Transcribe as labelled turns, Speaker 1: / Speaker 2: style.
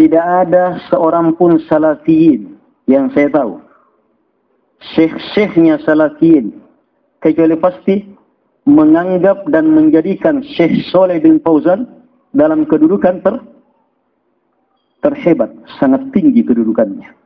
Speaker 1: tidak ada seorang pun salafiyin yang saya tahu. Syekh-syekhnya salafiyin. Kecuali pasti menganggap dan menjadikan Syekh Soleh bin Fauzan dalam kedudukan ter terhebat, sangat tinggi kedudukannya.